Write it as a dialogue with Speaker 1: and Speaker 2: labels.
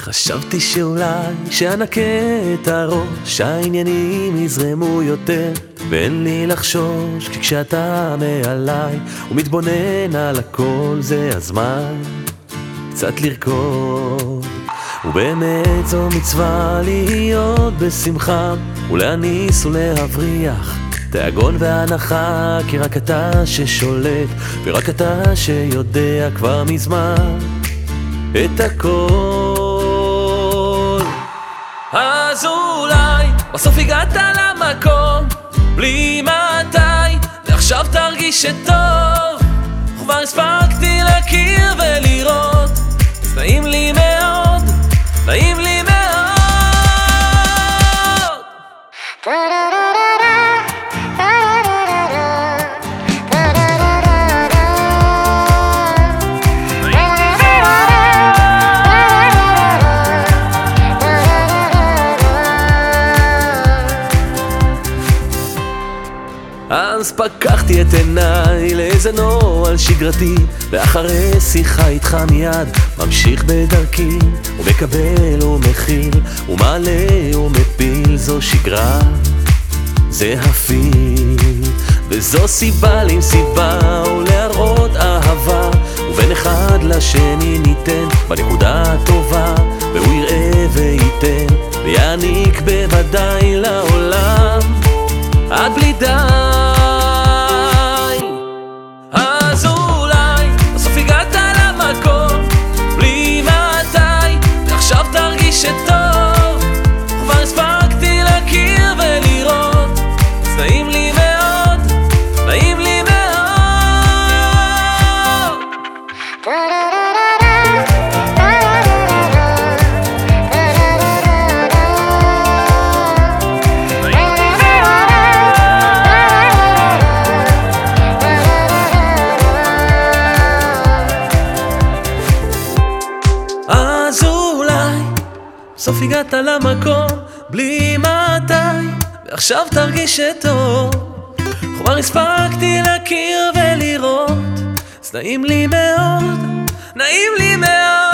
Speaker 1: חשבתי שאולי שאנקה את הראש, העניינים יזרמו יותר, ואין לי לחשוש, כי כשאתה מעליי ומתבונן על הכל זה הזמן קצת לרקוד. ובאמת זו מצווה להיות בשמחה, ולהניס ולהבריח. תיאגון והנחה, כי רק אתה ששולט, ורק אתה שיודע כבר מזמן את הכל. אז אולי בסוף הגעת למקום, בלי מתי, ועכשיו תרגיש שטוב. כבר הספקתי להכיר ולראות, נעים לי אז פקחתי את עיניי לאיזה נוהל שגרתי ואחרי שיחה איתך מיד ממשיך בדרכי ומקבל ומכיל ומעלה ומפיל זו שגרה זה הפיל. וזו סיבה למסיבה ולהראות אהבה ובין אחד לשני ניתן בנקודה הטובה והוא יראה וייתן ויעניק בוודאי לעולם. עד בלי די בסוף הגעת למקום בלי מתי, ועכשיו תרגיש שטוב. כבר הספקתי להכיר ולראות, אז נעים לי מאוד, נעים לי מאוד.